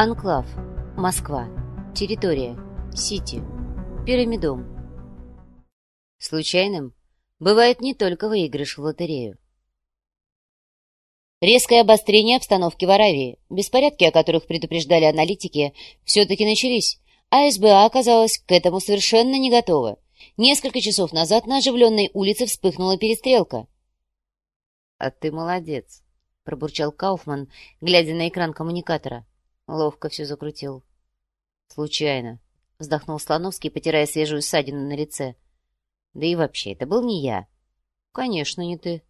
Анклав. Москва. Территория. Сити. Пирамидом. Случайным бывает не только выигрыш в лотерею. Резкое обострение обстановки в Аравии, беспорядки, о которых предупреждали аналитики, все-таки начались, а СБА оказалась к этому совершенно не готова. Несколько часов назад на оживленной улице вспыхнула перестрелка. — А ты молодец, — пробурчал Кауфман, глядя на экран коммуникатора. Ловко все закрутил. Случайно. Вздохнул Слоновский, потирая свежую ссадину на лице. Да и вообще, это был не я. Конечно, не ты.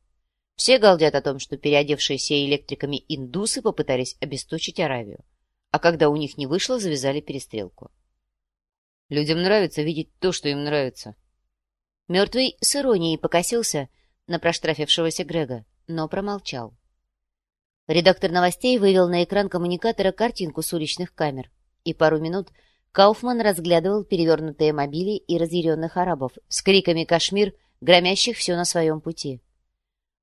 Все галдят о том, что переодевшиеся электриками индусы попытались обесточить Аравию. А когда у них не вышло, завязали перестрелку. Людям нравится видеть то, что им нравится. Мертвый с иронией покосился на проштрафившегося Грега, но промолчал. Редактор новостей вывел на экран коммуникатора картинку с уличных камер, и пару минут Кауфман разглядывал перевернутые мобили и разъяренных арабов с криками «Кашмир!», громящих все на своем пути.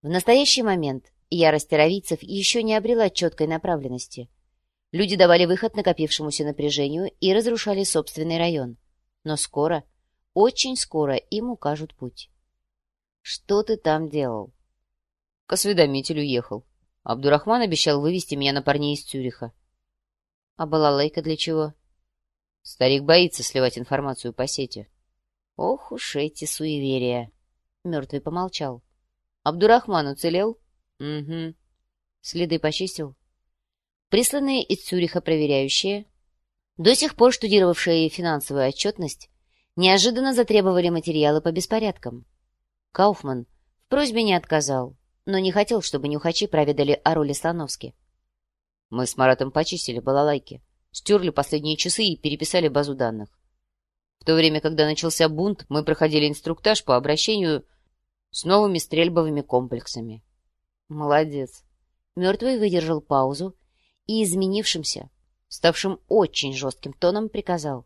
В настоящий момент ярость аравийцев еще не обрела четкой направленности. Люди давали выход накопившемуся напряжению и разрушали собственный район. Но скоро, очень скоро им укажут путь. «Что ты там делал?» «К осведомителю ехал», Абдурахман обещал вывести меня на парней из Цюриха. А балалайка для чего? Старик боится сливать информацию по сети. Ох уж эти суеверия. Мертвый помолчал. Абдурахман уцелел? Угу. Следы почистил? Присланные из Цюриха проверяющие, до сих пор штудировавшие финансовую отчетность, неожиданно затребовали материалы по беспорядкам. Кауфман в просьбе не отказал но не хотел, чтобы нюхачи проведали о роли Слановски. Мы с Маратом почистили балалайки, стерли последние часы и переписали базу данных. В то время, когда начался бунт, мы проходили инструктаж по обращению с новыми стрельбовыми комплексами. Молодец. Мертвый выдержал паузу и изменившимся, ставшим очень жестким тоном приказал.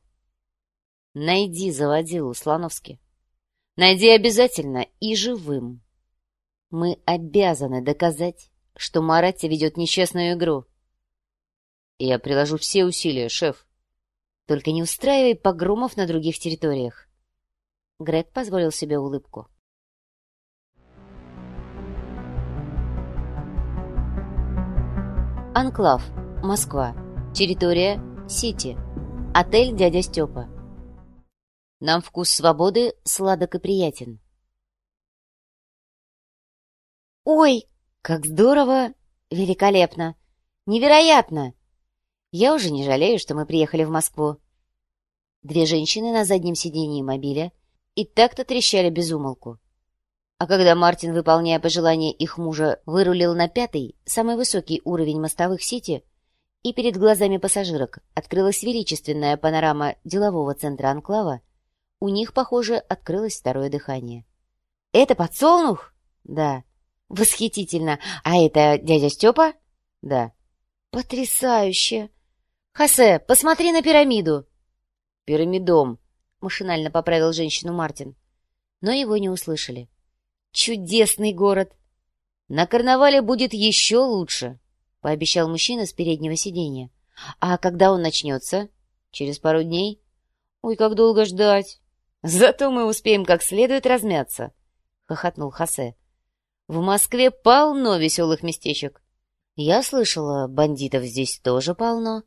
Найди заводилу Слановски. Найди обязательно и живым. Мы обязаны доказать, что Маратти ведет нечестную игру. Я приложу все усилия, шеф. Только не устраивай погромов на других территориях. Грег позволил себе улыбку. Анклав, Москва. Территория Сити. Отель «Дядя Степа». Нам вкус свободы сладок и приятен. «Ой, как здорово! Великолепно! Невероятно! Я уже не жалею, что мы приехали в Москву». Две женщины на заднем сидении мобиля и так-то трещали без умолку. А когда Мартин, выполняя пожелания их мужа, вырулил на пятый, самый высокий уровень мостовых сети, и перед глазами пассажирок открылась величественная панорама делового центра Анклава, у них, похоже, открылось второе дыхание. «Это подсолнух?» «Да». Восхитительно. А это дядя Степа? Да. Потрясающе. Хосе, посмотри на пирамиду. Пирамидом, машинально поправил женщину Мартин. Но его не услышали. Чудесный город. На карнавале будет еще лучше, пообещал мужчина с переднего сиденья. А когда он начнется? Через пару дней? Ой, как долго ждать. Зато мы успеем как следует размяться, хохотнул Хосе. В Москве полно веселых местечек. Я слышала, бандитов здесь тоже полно,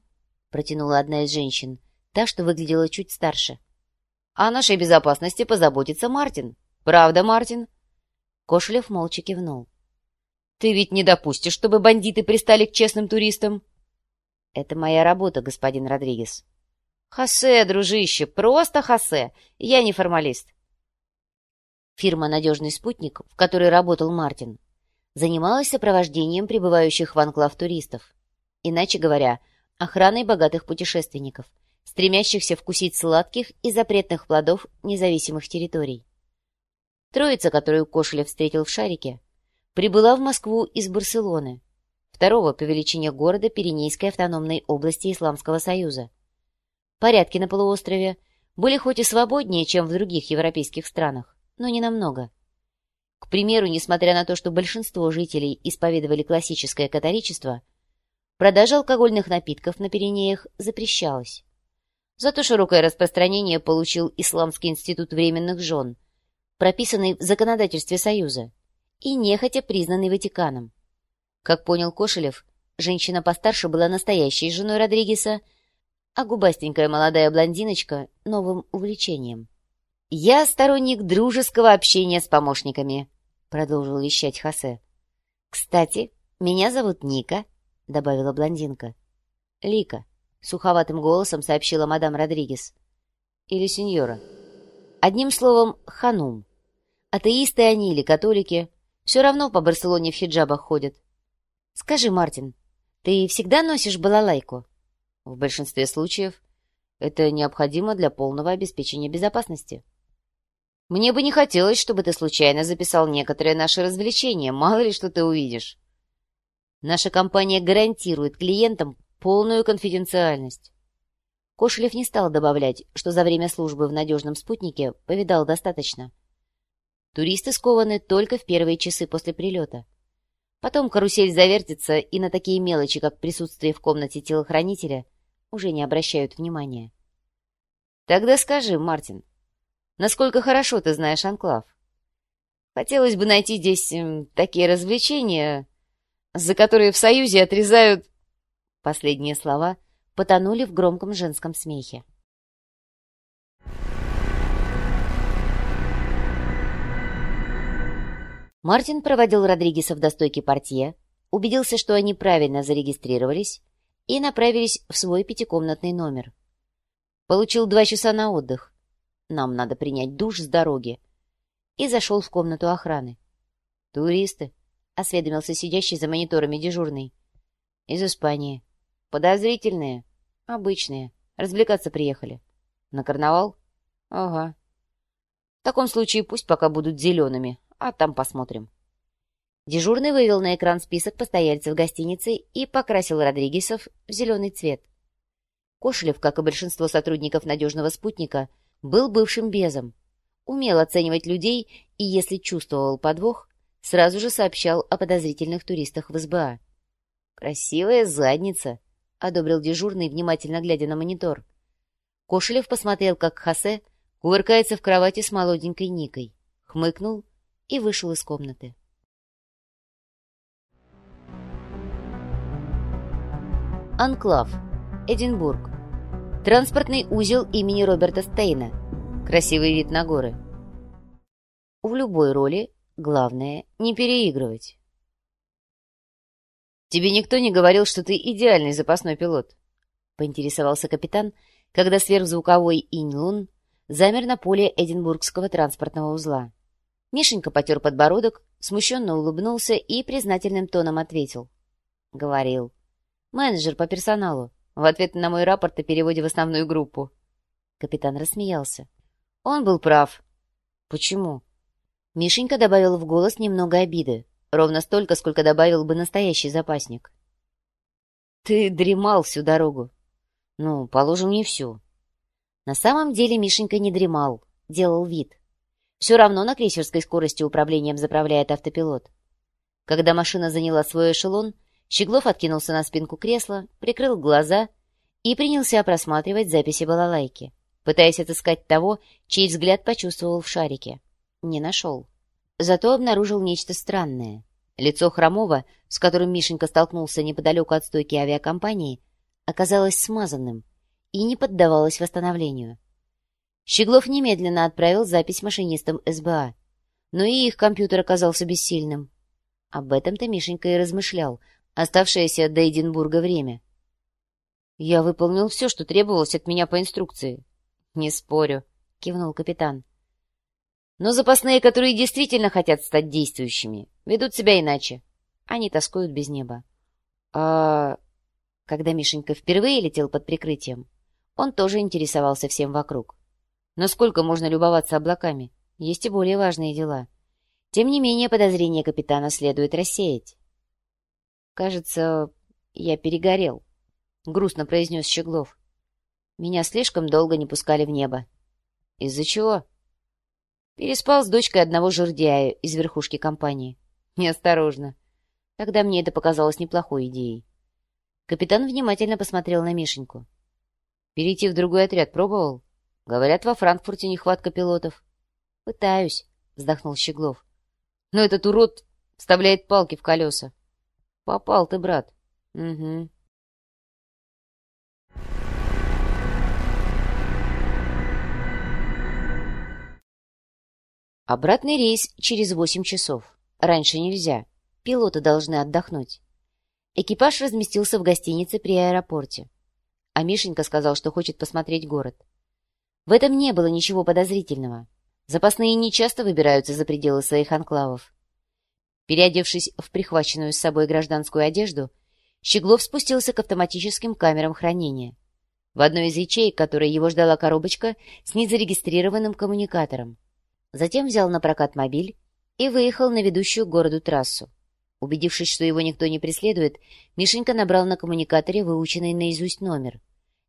протянула одна из женщин, та, что выглядела чуть старше. О нашей безопасности позаботится Мартин. Правда, Мартин? Кошелев молча кивнул. Ты ведь не допустишь, чтобы бандиты пристали к честным туристам? Это моя работа, господин Родригес. Хосе, дружище, просто Хосе. Я не формалист. Фирма «Надежный спутник», в которой работал Мартин, занималась сопровождением прибывающих в анклав туристов. Иначе говоря, охраной богатых путешественников, стремящихся вкусить сладких и запретных плодов независимых территорий. Троица, которую Кошелев встретил в Шарике, прибыла в Москву из Барселоны, второго по величине города Пиренейской автономной области Исламского Союза. Порядки на полуострове были хоть и свободнее, чем в других европейских странах, но не намного. К примеру, несмотря на то, что большинство жителей исповедовали классическое католичество, продажа алкогольных напитков на Пиренеях запрещалась. Зато широкое распространение получил Исламский институт временных жен, прописанный в законодательстве Союза и нехотя признанный Ватиканом. Как понял Кошелев, женщина постарше была настоящей женой Родригеса, а губастенькая молодая блондиночка — новым увлечением. «Я сторонник дружеского общения с помощниками», — продолжил вещать Хосе. «Кстати, меня зовут Ника», — добавила блондинка. «Лика», — суховатым голосом сообщила мадам Родригес. «Или сеньора». Одним словом, ханум. Атеисты они или католики, все равно по Барселоне в хиджабах ходят. «Скажи, Мартин, ты всегда носишь балалайку?» В большинстве случаев это необходимо для полного обеспечения безопасности. Мне бы не хотелось, чтобы ты случайно записал некоторые наши развлечения, мало ли что ты увидишь. Наша компания гарантирует клиентам полную конфиденциальность. Кошелев не стал добавлять, что за время службы в надежном спутнике повидал достаточно. Туристы скованы только в первые часы после прилета. Потом карусель завертится, и на такие мелочи, как присутствие в комнате телохранителя, уже не обращают внимания. Тогда скажи, Мартин, насколько хорошо ты знаешь Анклав? Хотелось бы найти здесь такие развлечения, за которые в Союзе отрезают... Последние слова потонули в громком женском смехе. Мартин проводил Родригеса до стойки портье, убедился, что они правильно зарегистрировались, и направились в свой пятикомнатный номер. Получил два часа на отдых. Нам надо принять душ с дороги. И зашел в комнату охраны. «Туристы», — осведомился сидящий за мониторами дежурный. «Из Испании. Подозрительные. Обычные. Развлекаться приехали. На карнавал? Ага. В таком случае пусть пока будут зелеными, а там посмотрим». Дежурный вывел на экран список постояльцев гостиницы и покрасил Родригесов в зеленый цвет. Кошелев, как и большинство сотрудников надежного спутника, был бывшим безом. Умел оценивать людей и, если чувствовал подвох, сразу же сообщал о подозрительных туристах в СБА. «Красивая задница», — одобрил дежурный, внимательно глядя на монитор. Кошелев посмотрел, как Хосе кувыркается в кровати с молоденькой Никой, хмыкнул и вышел из комнаты. Анклав. Эдинбург. Транспортный узел имени Роберта Стейна. Красивый вид на горы. В любой роли главное не переигрывать. «Тебе никто не говорил, что ты идеальный запасной пилот?» — поинтересовался капитан, когда сверхзвуковой инь-лун замер на поле Эдинбургского транспортного узла. Мишенька потер подбородок, смущенно улыбнулся и признательным тоном ответил. «Говорил». Менеджер по персоналу. В ответ на мой рапорт о переводе в основную группу. Капитан рассмеялся. Он был прав. Почему? Мишенька добавил в голос немного обиды. Ровно столько, сколько добавил бы настоящий запасник. Ты дремал всю дорогу. Ну, положим, не всю. На самом деле Мишенька не дремал, делал вид. Все равно на крейсерской скорости управлением заправляет автопилот. Когда машина заняла свой эшелон, Щеглов откинулся на спинку кресла, прикрыл глаза и принялся просматривать записи балалайки, пытаясь отыскать того, чей взгляд почувствовал в шарике. Не нашел. Зато обнаружил нечто странное. Лицо Хромова, с которым Мишенька столкнулся неподалеку от стойки авиакомпании, оказалось смазанным и не поддавалось восстановлению. Щеглов немедленно отправил запись машинистам СБА, но и их компьютер оказался бессильным. Об этом-то Мишенька и размышлял, оставшееся до Эдинбурга время. «Я выполнил все, что требовалось от меня по инструкции». «Не спорю», — кивнул капитан. «Но запасные, которые действительно хотят стать действующими, ведут себя иначе. Они тоскуют без неба». «А...» Когда Мишенька впервые летел под прикрытием, он тоже интересовался всем вокруг. Насколько можно любоваться облаками? Есть и более важные дела. Тем не менее, подозрения капитана следует рассеять. «Кажется, я перегорел», — грустно произнес Щеглов. «Меня слишком долго не пускали в небо». «Из-за чего?» Переспал с дочкой одного жердяя из верхушки компании. Неосторожно. Тогда мне это показалось неплохой идеей. Капитан внимательно посмотрел на Мишеньку. «Перейти в другой отряд пробовал? Говорят, во Франкфурте нехватка пилотов». «Пытаюсь», — вздохнул Щеглов. «Но этот урод вставляет палки в колеса». «Попал ты, брат». «Угу». Обратный рейс через восемь часов. Раньше нельзя. Пилоты должны отдохнуть. Экипаж разместился в гостинице при аэропорте. А Мишенька сказал, что хочет посмотреть город. В этом не было ничего подозрительного. Запасные нечасто выбираются за пределы своих анклавов. Переодевшись в прихваченную с собой гражданскую одежду, Щеглов спустился к автоматическим камерам хранения. В одной из ячеек, которой его ждала коробочка с незарегистрированным коммуникатором. Затем взял на прокат мобиль и выехал на ведущую к городу трассу. Убедившись, что его никто не преследует, Мишенька набрал на коммуникаторе выученный наизусть номер.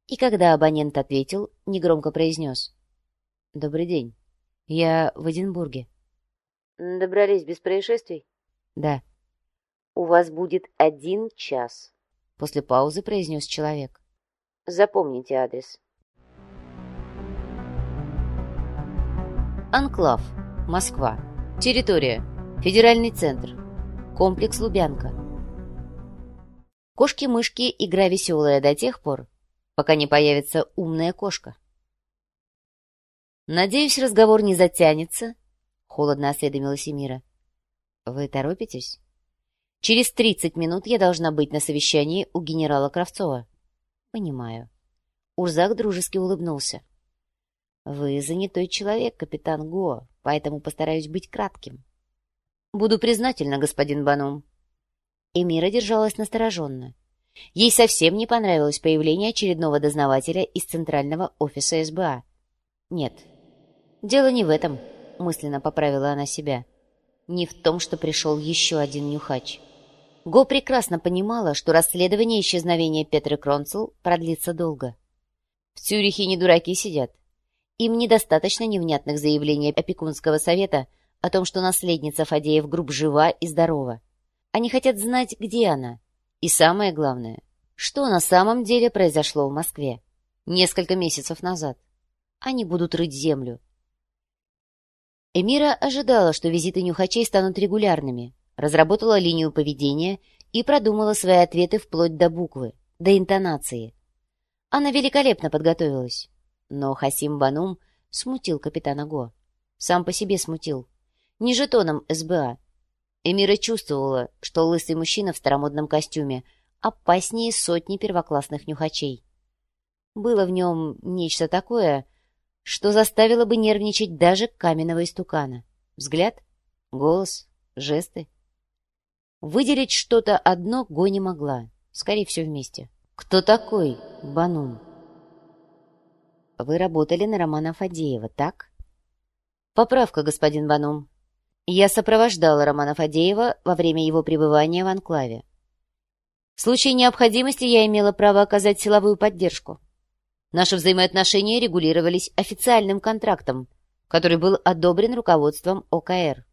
И когда абонент ответил, негромко произнес. «Добрый день. Я в Эдинбурге». «Добрались без происшествий?» «Да». «У вас будет один час», — после паузы произнес человек. «Запомните адрес». Анклав. Москва. Территория. Федеральный центр. Комплекс Лубянка. Кошки-мышки — игра веселая до тех пор, пока не появится умная кошка. «Надеюсь, разговор не затянется», — холодно осведомилась Эмира. «Вы торопитесь?» «Через тридцать минут я должна быть на совещании у генерала Кравцова». «Понимаю». Урзак дружески улыбнулся. «Вы занятой человек, капитан Го, поэтому постараюсь быть кратким». «Буду признательна, господин Банум». Эмира держалась настороженно. Ей совсем не понравилось появление очередного дознавателя из центрального офиса СБА. «Нет, дело не в этом», — мысленно поправила она себя. «Не в том, что пришел еще один нюхач». Го прекрасно понимала, что расследование исчезновения Петры Кронцел продлится долго. В Цюрихе не дураки сидят. Им недостаточно невнятных заявлений опекунского совета о том, что наследница Фадеев Group жива и здорова. Они хотят знать, где она. И самое главное, что на самом деле произошло в Москве несколько месяцев назад. Они будут рыть землю. Эмира ожидала, что визиты нюхачей станут регулярными, разработала линию поведения и продумала свои ответы вплоть до буквы, до интонации. Она великолепно подготовилась. Но Хасим Банум смутил капитана Го. Сам по себе смутил. Не жетоном СБА. Эмира чувствовала, что лысый мужчина в старомодном костюме опаснее сотни первоклассных нюхачей. Было в нем нечто такое, что заставило бы нервничать даже каменного истукана. Взгляд, голос, жесты. Выделить что-то одно Го не могла, скорее все вместе. «Кто такой Банум?» Вы работали на Романа Фадеева, так? Поправка, господин Банум. Я сопровождала Романа Фадеева во время его пребывания в Анклаве. В случае необходимости я имела право оказать силовую поддержку. Наши взаимоотношения регулировались официальным контрактом, который был одобрен руководством ОКР.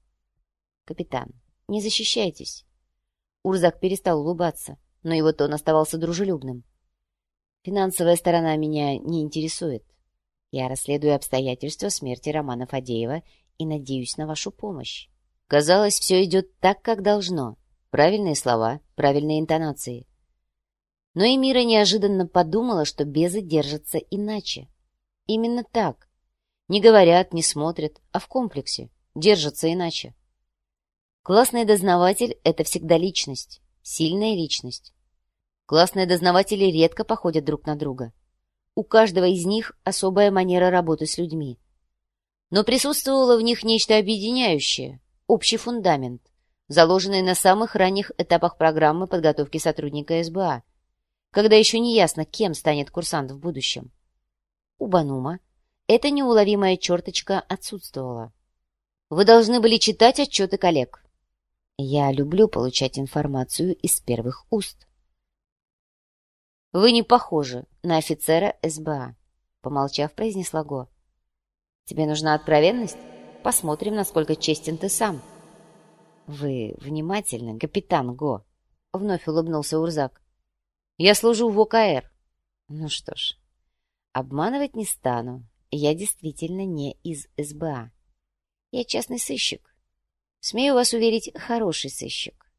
Капитан, не защищайтесь. Урзак перестал улыбаться, но его тон оставался дружелюбным. Финансовая сторона меня не интересует. Я расследую обстоятельства смерти Романа Фадеева и надеюсь на вашу помощь. Казалось, все идет так, как должно. Правильные слова, правильные интонации. Но Эмира неожиданно подумала, что безы держатся иначе. Именно так. Не говорят, не смотрят, а в комплексе. Держатся иначе. Классный дознаватель — это всегда личность, сильная личность. Классные дознаватели редко походят друг на друга. У каждого из них особая манера работы с людьми. Но присутствовало в них нечто объединяющее, общий фундамент, заложенный на самых ранних этапах программы подготовки сотрудника СБА, когда еще не ясно, кем станет курсант в будущем. У Банума эта неуловимая черточка отсутствовала. Вы должны были читать отчеты коллег. Я люблю получать информацию из первых уст. «Вы не похожи на офицера СБА», — помолчав, произнесла Го. «Тебе нужна откровенность? Посмотрим, насколько честен ты сам». «Вы внимательны, капитан Го», — вновь улыбнулся Урзак. Я служу в ОКР. Ну что ж, обманывать не стану. Я действительно не из СБА. Я частный сыщик. Смею вас уверить, хороший сыщик.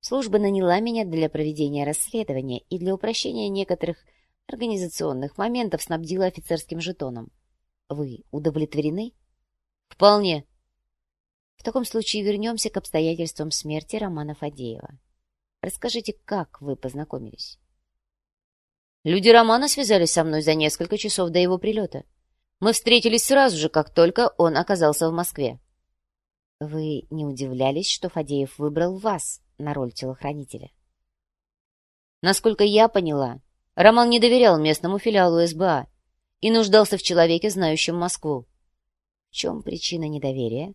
Служба наняла меня для проведения расследования и для упрощения некоторых организационных моментов снабдила офицерским жетоном. Вы удовлетворены? Вполне. В таком случае вернемся к обстоятельствам смерти Романа Фадеева. Расскажите, как вы познакомились? Люди Романа связались со мной за несколько часов до его прилета. Мы встретились сразу же, как только он оказался в Москве. Вы не удивлялись, что Фадеев выбрал вас на роль телохранителя? Насколько я поняла, Роман не доверял местному филиалу СБА и нуждался в человеке, знающем Москву. В чем причина недоверия?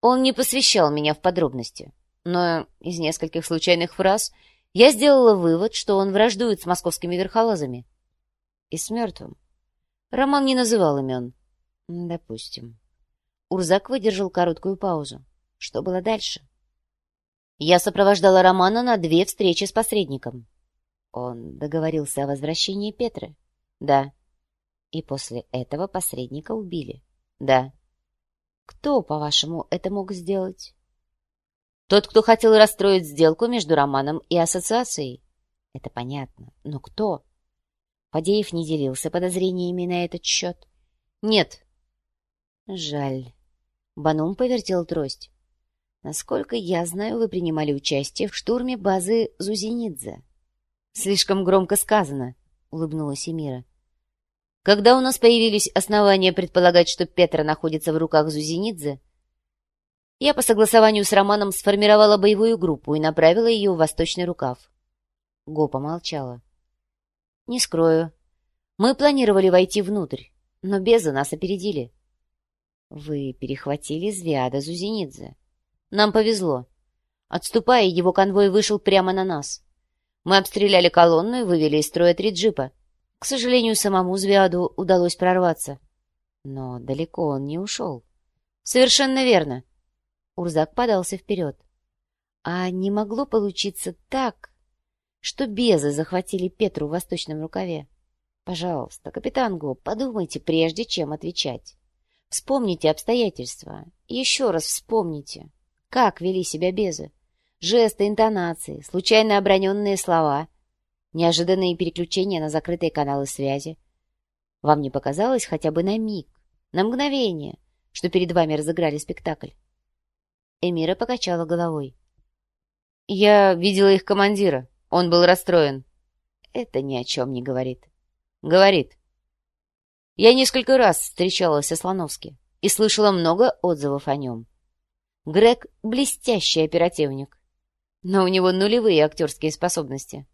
Он не посвящал меня в подробности, но из нескольких случайных фраз я сделала вывод, что он враждует с московскими верхолазами. И с мертвым. Роман не называл имен. Допустим. Урзак выдержал короткую паузу. Что было дальше? Я сопровождала Романа на две встречи с посредником. Он договорился о возвращении Петры? Да. И после этого посредника убили? Да. Кто, по-вашему, это мог сделать? Тот, кто хотел расстроить сделку между Романом и ассоциацией. Это понятно. Но кто? Фадеев не делился подозрениями на этот счет. Нет. Жаль. Банум повертел трость. Насколько я знаю, вы принимали участие в штурме базы Зузинидзе. Слишком громко сказано, улыбнулась Эмира. Когда у нас появились основания предполагать, что Петра находится в руках Зузинидзе, я по согласованию с Романом сформировала боевую группу и направила ее в восточный рукав. Го помолчала. «Не скрою. Мы планировали войти внутрь, но безы нас опередили». «Вы перехватили Звиада Зузинидзе. Нам повезло. Отступая, его конвой вышел прямо на нас. Мы обстреляли колонну и вывели из строя три джипа. К сожалению, самому Звиаду удалось прорваться. Но далеко он не ушел. Совершенно верно. Урзак подался вперед. А не могло получиться так, что безы захватили Петру в восточном рукаве? Пожалуйста, капитан Го, подумайте, прежде чем отвечать. Вспомните обстоятельства. Еще раз вспомните, как вели себя безы. Жесты, интонации, случайно оброненные слова — неожиданные переключения на закрытые каналы связи. Вам не показалось хотя бы на миг, на мгновение, что перед вами разыграли спектакль? Эмира покачала головой. Я видела их командира. Он был расстроен. Это ни о чем не говорит. Говорит. Я несколько раз встречалась со Слоновски и слышала много отзывов о нем. Грег — блестящий оперативник, но у него нулевые актерские способности.